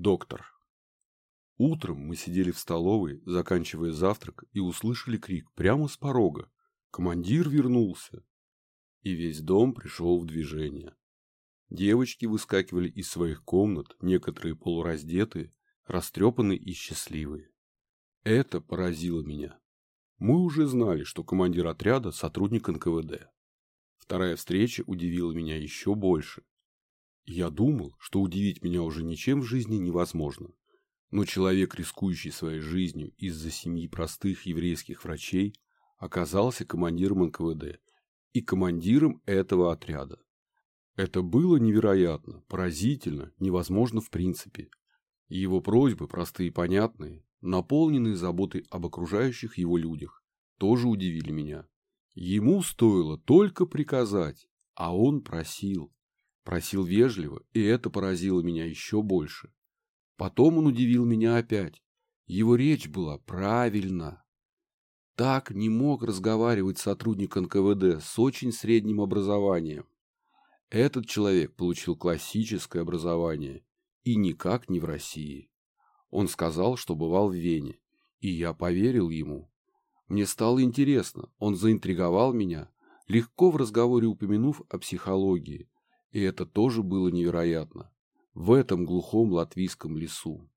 Доктор. Утром мы сидели в столовой, заканчивая завтрак, и услышали крик прямо с порога. Командир вернулся. И весь дом пришел в движение. Девочки выскакивали из своих комнат, некоторые полураздетые, растрепанные и счастливые. Это поразило меня. Мы уже знали, что командир отряда – сотрудник НКВД. Вторая встреча удивила меня еще больше. Я думал, что удивить меня уже ничем в жизни невозможно. Но человек, рискующий своей жизнью из-за семьи простых еврейских врачей, оказался командиром НКВД и командиром этого отряда. Это было невероятно, поразительно, невозможно в принципе. Его просьбы, простые и понятные, наполненные заботой об окружающих его людях, тоже удивили меня. Ему стоило только приказать, а он просил. Просил вежливо, и это поразило меня еще больше. Потом он удивил меня опять. Его речь была правильна. Так не мог разговаривать сотрудник НКВД с очень средним образованием. Этот человек получил классическое образование, и никак не в России. Он сказал, что бывал в Вене, и я поверил ему. Мне стало интересно, он заинтриговал меня, легко в разговоре упомянув о психологии, и это тоже было невероятно. В этом глухом латвийском лесу.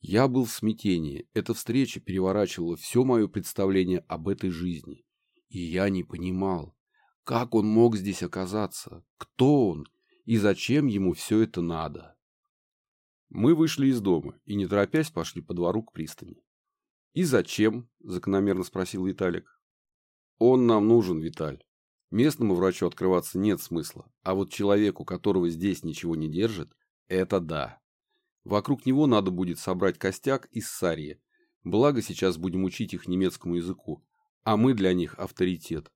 Я был в смятении, эта встреча переворачивала все мое представление об этой жизни. И я не понимал, как он мог здесь оказаться, кто он и зачем ему все это надо. Мы вышли из дома и, не торопясь, пошли по двору к пристани. «И зачем?» – закономерно спросил Виталик. «Он нам нужен, Виталь. Местному врачу открываться нет смысла, а вот человеку, которого здесь ничего не держит, это да. Вокруг него надо будет собрать костяк из сарья. Благо сейчас будем учить их немецкому языку, а мы для них авторитет.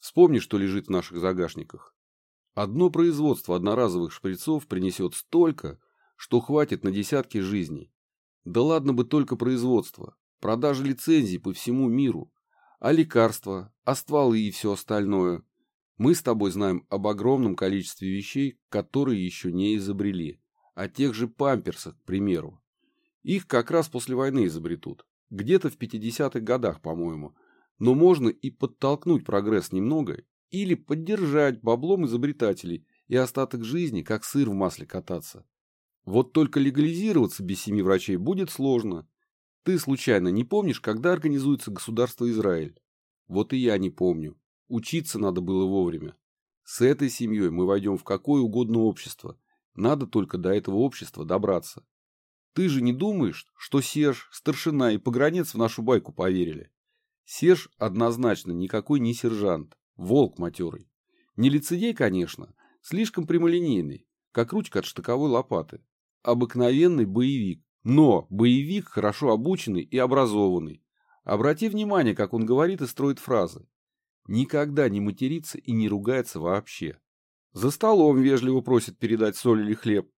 Вспомни, что лежит в наших загашниках. Одно производство одноразовых шприцов принесет столько, что хватит на десятки жизней. Да ладно бы только производство, продажа лицензий по всему миру, а лекарства, а стволы и все остальное. Мы с тобой знаем об огромном количестве вещей, которые еще не изобрели. О тех же памперсах, к примеру. Их как раз после войны изобретут. Где-то в 50-х годах, по-моему. Но можно и подтолкнуть прогресс немного, или поддержать баблом изобретателей и остаток жизни, как сыр в масле кататься. Вот только легализироваться без семи врачей будет сложно. Ты случайно не помнишь, когда организуется государство Израиль? Вот и я не помню. Учиться надо было вовремя. С этой семьей мы войдем в какое угодно общество. Надо только до этого общества добраться. Ты же не думаешь, что Серж, старшина и погранец в нашу байку поверили? Серж однозначно никакой не сержант, волк матерый. Не лицедей, конечно, слишком прямолинейный, как ручка от штыковой лопаты. Обыкновенный боевик, но боевик хорошо обученный и образованный. Обрати внимание, как он говорит и строит фразы. Никогда не матерится и не ругается вообще. За столом вежливо просит передать соль или хлеб,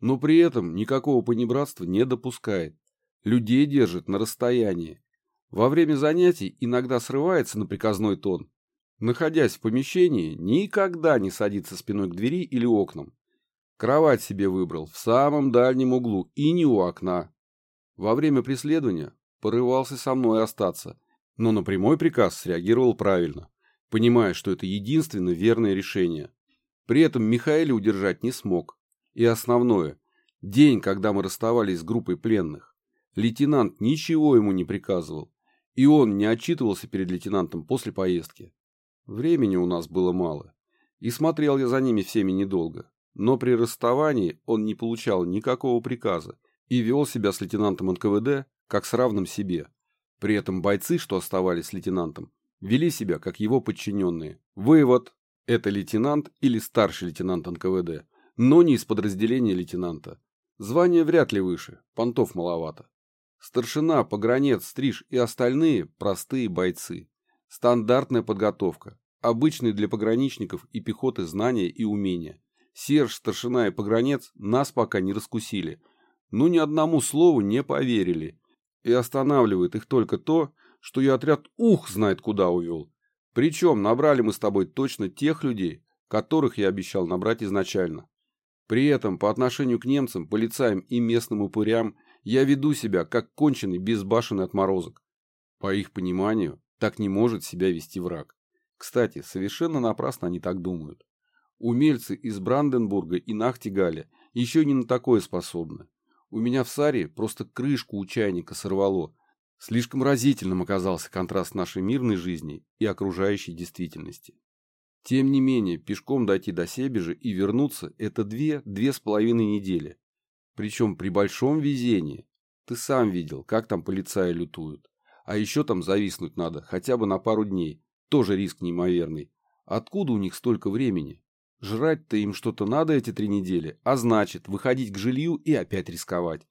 но при этом никакого понебратства не допускает. Людей держит на расстоянии. Во время занятий иногда срывается на приказной тон. Находясь в помещении, никогда не садится спиной к двери или окнам. Кровать себе выбрал в самом дальнем углу и не у окна. Во время преследования порывался со мной остаться, но на прямой приказ среагировал правильно понимая, что это единственно верное решение. При этом Михаэля удержать не смог. И основное, день, когда мы расставались с группой пленных, лейтенант ничего ему не приказывал, и он не отчитывался перед лейтенантом после поездки. Времени у нас было мало, и смотрел я за ними всеми недолго, но при расставании он не получал никакого приказа и вел себя с лейтенантом НКВД как с равным себе. При этом бойцы, что оставались с лейтенантом, вели себя как его подчиненные. Вывод – это лейтенант или старший лейтенант НКВД, но не из подразделения лейтенанта. Звание вряд ли выше, понтов маловато. Старшина, погранец, стриж и остальные – простые бойцы. Стандартная подготовка, обычные для пограничников и пехоты знания и умения. Серж, старшина и погранец нас пока не раскусили, но ни одному слову не поверили. И останавливает их только то, что я отряд ух знает куда увел. Причем набрали мы с тобой точно тех людей, которых я обещал набрать изначально. При этом по отношению к немцам, полицаям и местным упырям я веду себя как конченый безбашенный отморозок. По их пониманию, так не может себя вести враг. Кстати, совершенно напрасно они так думают. Умельцы из Бранденбурга и Нахтигаля еще не на такое способны. У меня в Саре просто крышку у чайника сорвало. Слишком разительным оказался контраст нашей мирной жизни и окружающей действительности. Тем не менее, пешком дойти до Себежа и вернуться – это две-две с половиной недели. Причем при большом везении. Ты сам видел, как там полицаи лютуют. А еще там зависнуть надо, хотя бы на пару дней. Тоже риск неимоверный. Откуда у них столько времени? Жрать-то им что-то надо эти три недели, а значит, выходить к жилью и опять рисковать.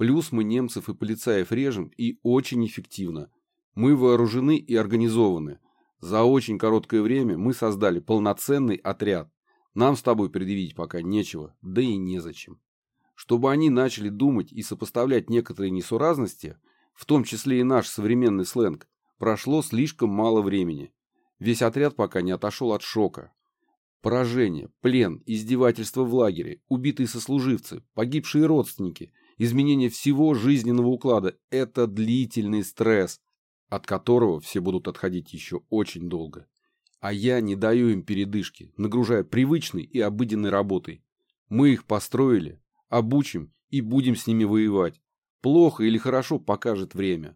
Плюс мы немцев и полицаев режем и очень эффективно. Мы вооружены и организованы. За очень короткое время мы создали полноценный отряд. Нам с тобой предъявить пока нечего, да и незачем. Чтобы они начали думать и сопоставлять некоторые несуразности, в том числе и наш современный сленг, прошло слишком мало времени. Весь отряд пока не отошел от шока, Поражение, плен, издевательства в лагере, убитые сослуживцы, погибшие родственники, изменение всего жизненного уклада – это длительный стресс, от которого все будут отходить еще очень долго. А я не даю им передышки, нагружая привычной и обыденной работой. Мы их построили, обучим и будем с ними воевать. Плохо или хорошо покажет время.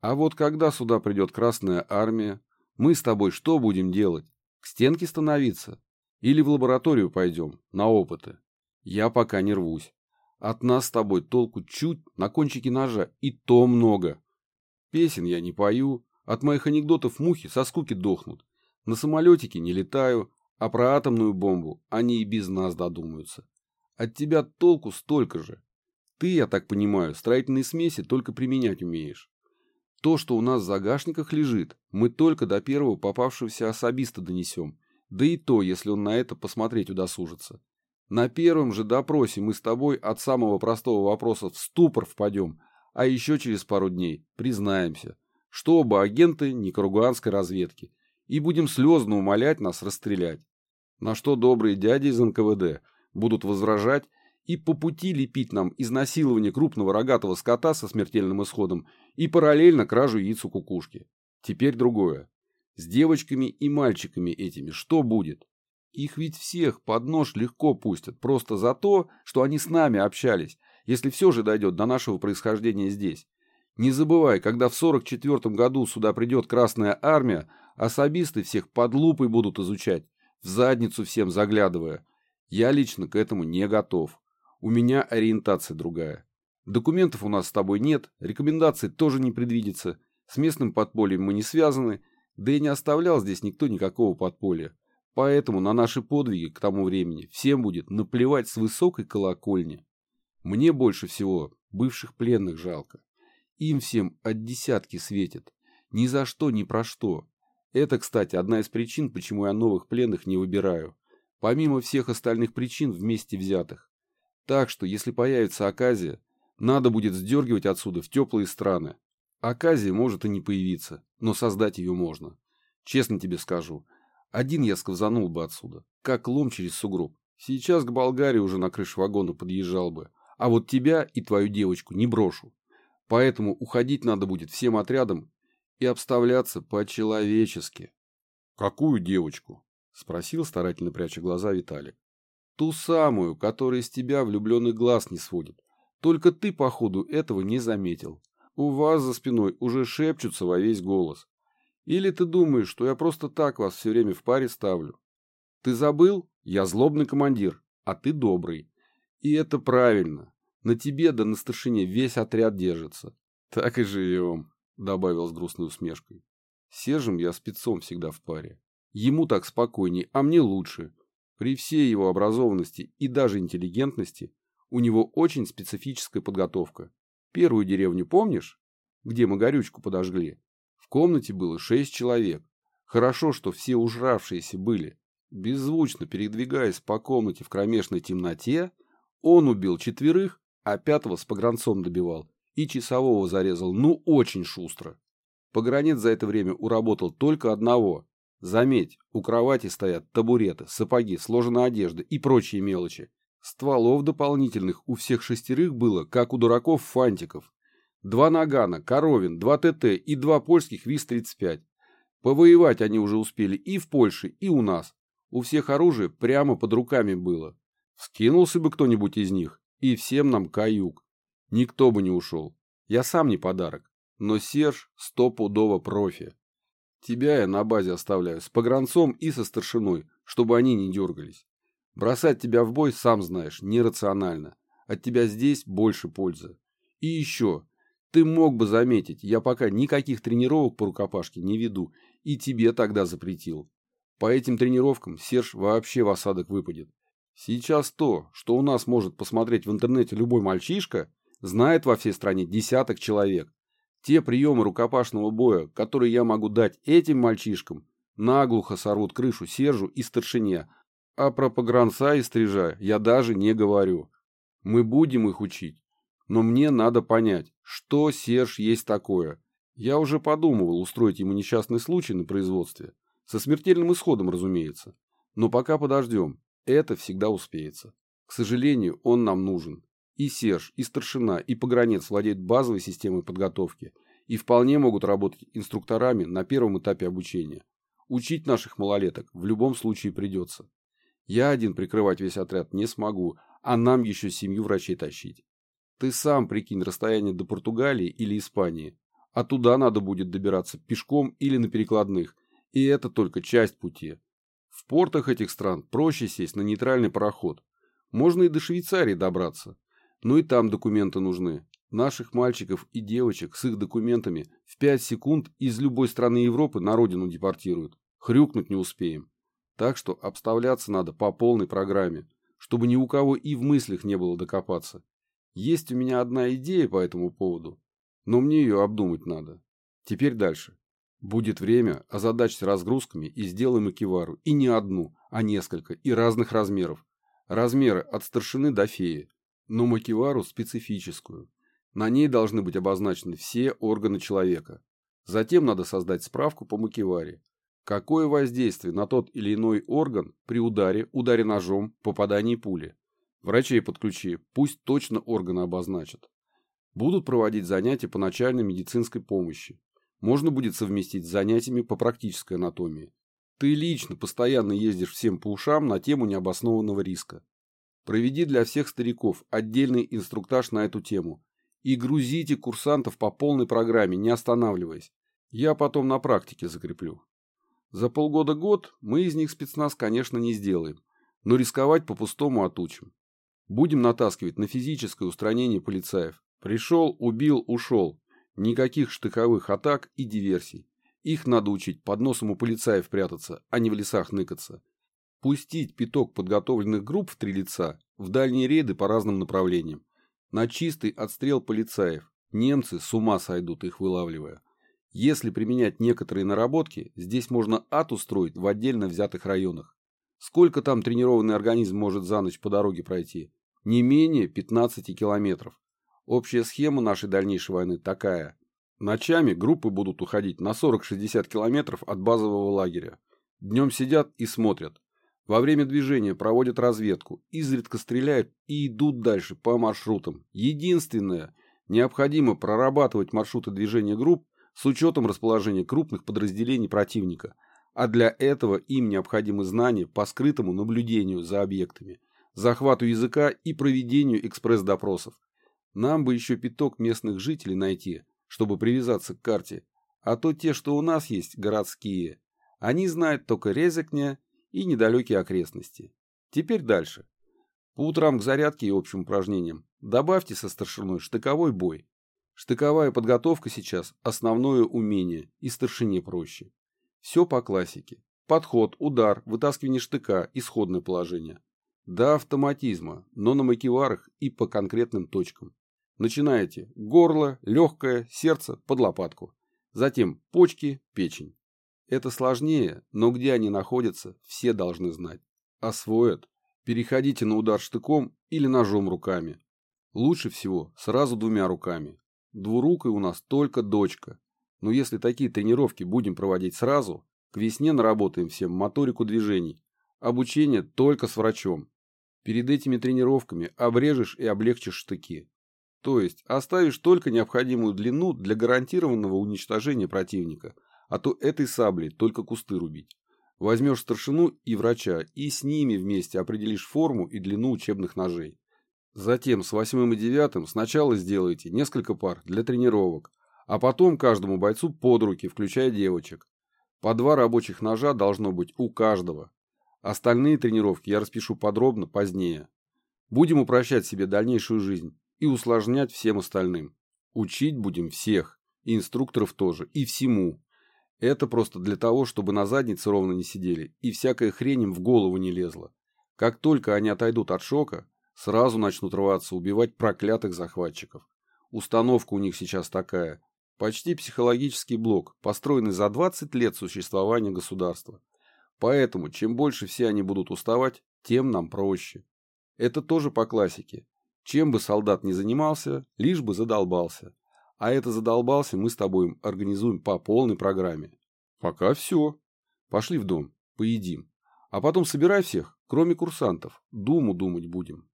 А вот когда сюда придет Красная Армия, мы с тобой что будем делать? К стенке становиться? Или в лабораторию пойдем, на опыты. Я пока не рвусь. От нас с тобой толку чуть на кончике ножа, и то много. Песен я не пою, от моих анекдотов мухи со скуки дохнут. На самолетике не летаю, а про атомную бомбу они и без нас додумаются. От тебя толку столько же. Ты, я так понимаю, строительные смеси только применять умеешь. То, что у нас в загашниках лежит, мы только до первого попавшегося особиста донесем, да и то, если он на это посмотреть удосужится. На первом же допросе мы с тобой от самого простого вопроса в ступор впадем, а еще через пару дней признаемся, что оба агенты никаругуанской разведки, и будем слезно умолять нас расстрелять. На что добрые дяди из НКВД будут возражать и по пути лепить нам изнасилование крупного рогатого скота со смертельным исходом и параллельно кражу яиц кукушки. Теперь другое. С девочками и мальчиками этими что будет? Их ведь всех под нож легко пустят, просто за то, что они с нами общались, если все же дойдет до нашего происхождения здесь. Не забывай, когда в 44 году сюда придет Красная Армия, особисты всех под лупой будут изучать, в задницу всем заглядывая. Я лично к этому не готов. У меня ориентация другая. Документов у нас с тобой нет, рекомендаций тоже не предвидится, с местным подпольем мы не связаны, да и не оставлял здесь никто никакого подполья. Поэтому на наши подвиги к тому времени всем будет наплевать с высокой колокольни. Мне больше всего бывших пленных жалко. Им всем от десятки светит. Ни за что, ни про что. Это, кстати, одна из причин, почему я новых пленных не выбираю. Помимо всех остальных причин вместе взятых. Так что, если появится оказия, надо будет сдергивать отсюда в теплые страны. Оказия может и не появиться, но создать ее можно. Честно тебе скажу, один я сковзанул бы отсюда, как лом через сугроб. Сейчас к Болгарии уже на крыше вагона подъезжал бы, а вот тебя и твою девочку не брошу. Поэтому уходить надо будет всем отрядом и обставляться по-человечески. «Какую девочку?» – спросил, старательно пряча глаза Виталик. «Ту самую, которая из тебя влюбленный глаз не сводит. Только ты, походу, этого не заметил у вас за спиной уже шепчутся во весь голос. Или ты думаешь, что я просто так вас все время в паре ставлю? Ты забыл? Я злобный командир, а ты добрый. И это правильно. На тебе да на старшине весь отряд держится. Так и живем, добавил с грустной усмешкой. Сержем я спецом всегда в паре. Ему так спокойней, а мне лучше. При всей его образованности и даже интеллигентности у него очень специфическая подготовка. Первую деревню помнишь? Где мы горючку подожгли? Комнате было шесть человек. Хорошо, что все ужравшиеся были. Беззвучно передвигаясь по комнате в кромешной темноте, он убил четверых, а пятого с погранцом добивал и часового зарезал, ну очень шустро. Погранец за это время уработал только одного. Заметь, у кровати стоят табуреты, сапоги, сложенная одежда и прочие мелочи. Стволов дополнительных у всех шестерых было, как у дураков фантиков. Два нагана, коровин, два ТТ и два польских ВИС-35. Повоевать они уже успели и в Польше, и у нас. У всех оружие прямо под руками было. Скинулся бы кто-нибудь из них, и всем нам каюк. Никто бы не ушел. Я сам не подарок. Но Серж стопудово профи. Тебя я на базе оставляю с погранцом и со старшиной, чтобы они не дергались. Бросать тебя в бой, сам знаешь, нерационально. От тебя здесь больше пользы. И еще, ты мог бы заметить, я пока никаких тренировок по рукопашке не веду, и тебе тогда запретил. По этим тренировкам Серж вообще в осадок выпадет. Сейчас то, что у нас может посмотреть в интернете любой мальчишка, знает во всей стране десяток человек. Те приемы рукопашного боя, которые я могу дать этим мальчишкам, наглухо сорвут крышу Сержу и старшине, а про погранца и стрижа я даже не говорю. Мы будем их учить. Но мне надо понять, что Серж есть такое. Я уже подумывал устроить ему несчастный случай на производстве. Со смертельным исходом, разумеется. Но пока подождем. Это всегда успеется. К сожалению, он нам нужен. И Серж, и старшина, и погранец владеют базовой системой подготовки и вполне могут работать инструкторами на первом этапе обучения. Учить наших малолеток в любом случае придется. Я один прикрывать весь отряд не смогу, а нам еще семью врачей тащить. Ты сам прикинь расстояние до Португалии или Испании, а туда надо будет добираться пешком или на перекладных, и это только часть пути. В портах этих стран проще сесть на нейтральный пароход. Можно и до Швейцарии добраться, но и там документы нужны. Наших мальчиков и девочек с их документами в 5 секунд из любой страны Европы на родину депортируют. Хрюкнуть не успеем. Так что обставляться надо по полной программе, чтобы ни у кого и в мыслях не было докопаться. Есть у меня одна идея по этому поводу, но мне ее обдумать надо. Теперь дальше. Будет время озадачить разгрузками и сделаем экивару. И не одну, а несколько, и разных размеров. Размеры от старшины до феи но макивару специфическую. На ней должны быть обозначены все органы человека. Затем надо создать справку по макиваре. Какое воздействие на тот или иной орган при ударе, ударе ножом, попадании пули. Врачей подключи, пусть точно органы обозначат. Будут проводить занятия по начальной медицинской помощи. Можно будет совместить с занятиями по практической анатомии. Ты лично постоянно ездишь всем по ушам на тему необоснованного риска. Проведи для всех стариков отдельный инструктаж на эту тему. И грузите курсантов по полной программе, не останавливаясь. Я потом на практике закреплю. За полгода-год мы из них спецназ, конечно, не сделаем, но рисковать по-пустому отучим. Будем натаскивать на физическое устранение полицаев. Пришел, убил, ушел. Никаких штыковых атак и диверсий. Их надо учить под носом у полицаев прятаться, а не в лесах ныкаться пустить пяток подготовленных групп в три лица в дальние рейды по разным направлениям. На чистый отстрел полицаев. Немцы с ума сойдут, их вылавливая. Если применять некоторые наработки, здесь можно ад устроить в отдельно взятых районах. Сколько там тренированный организм может за ночь по дороге пройти? Не менее 15 километров. Общая схема нашей дальнейшей войны такая. Ночами группы будут уходить на 40-60 километров от базового лагеря. Днем сидят и смотрят. Во время движения проводят разведку, изредка стреляют и идут дальше по маршрутам. Единственное, необходимо прорабатывать маршруты движения групп с учетом расположения крупных подразделений противника, а для этого им необходимы знания по скрытому наблюдению за объектами, захвату языка и проведению экспресс-допросов. Нам бы еще пяток местных жителей найти, чтобы привязаться к карте, а то те, что у нас есть, городские. Они знают только Резекня и недалекие окрестности. Теперь дальше. По утрам к зарядке и общим упражнениям добавьте со старшиной штыковой бой. Штыковая подготовка сейчас – основное умение, и старшине проще. Все по классике. Подход, удар, вытаскивание штыка, исходное положение. До автоматизма, но на макеварах и по конкретным точкам. Начинаете горло, легкое, сердце, под лопатку. Затем почки, печень. Это сложнее, но где они находятся, все должны знать. Освоят. Переходите на удар штыком или ножом руками. Лучше всего сразу двумя руками. Двурукой у нас только дочка. Но если такие тренировки будем проводить сразу, к весне наработаем всем моторику движений. Обучение только с врачом. Перед этими тренировками обрежешь и облегчишь штыки. То есть оставишь только необходимую длину для гарантированного уничтожения противника, а то этой саблей только кусты рубить. Возьмешь старшину и врача и с ними вместе определишь форму и длину учебных ножей. Затем с восьмым и девятым сначала сделайте несколько пар для тренировок, а потом каждому бойцу под руки, включая девочек. По два рабочих ножа должно быть у каждого. Остальные тренировки я распишу подробно позднее. Будем упрощать себе дальнейшую жизнь и усложнять всем остальным. Учить будем всех, и инструкторов тоже, и всему. Это просто для того, чтобы на заднице ровно не сидели и всякая хрень им в голову не лезла. Как только они отойдут от шока, сразу начнут рваться убивать проклятых захватчиков. Установка у них сейчас такая. Почти психологический блок, построенный за 20 лет существования государства. Поэтому, чем больше все они будут уставать, тем нам проще. Это тоже по классике. Чем бы солдат ни занимался, лишь бы задолбался. А это задолбался мы с тобой организуем по полной программе. Пока все. Пошли в дом, поедим. А потом собирай всех, кроме курсантов. Думу думать будем.